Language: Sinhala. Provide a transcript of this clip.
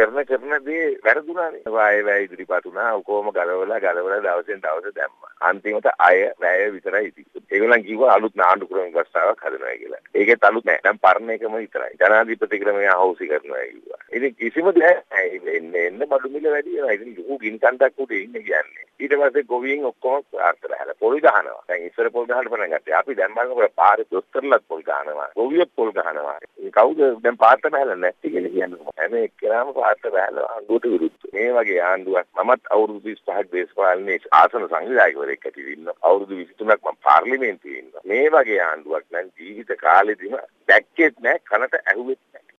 කරන කරන දේ වැරදුනානේ. වාය වැය ඉදිරිපත් වුණා. ඔකෝම ගලවලා ගලවලා දවසෙන් දවස දැම්මා. අන්තිමට අය වැය විතරයි ඉතිරි. ඒගොල්ලන් කිව්වා අලුත් නාඩු ක්‍රම ව්‍යවස්ථාවක් හදනවා කියලා. ඒකෙත් අලුත් නෑ. දැන් පරණ එකම විතරයි. ජනාධිපති ක්‍රමය අහෝසි කරනවා කිව්වා. ඉතින් කිසිම දෙයක් නෑ. එන්න එන්න බඩු මිල වැඩි වෙනවා. ඉතින් ලොකු ගිනි කන්දක් උඩ ඉන්නේ කියන්නේ. ඊට පස්සේ ගොවීන් ඔක්කොම ආර්ථර හැල පොල් ගහනවා. දැන් ඉස්සර පොල් ගහන්න පටන් ගත්තා. අපි දැන් බලනකොට පාරේ දොස්තරලත් පොල් ගහනවා. ගොවියෙක් පොල් ගහනවා. ඒ කවුද දැන් පාර්ත බහැලා නැති කියලා කියන්නේ. හැම එක්කෙනාම පාර්ත බහැලා ආණ්ඩුවට විරුද්ධ. මේ වගේ ආණ්ඩුවක් මමත් අවුරුදු 35ක් දේශපාලනේ ආසන සංවිධායකවරයෙක් ඇටියට ඉන්නවා. අවුරුදු 23ක් මම පාර්ලිමේන්තුවේ ඉන්නවා. මේ වගේ ආණ්ඩුවක් නම් ජීවිත කාලෙදිම දැක්කෙත් නෑ කනට ඇහුවෙත්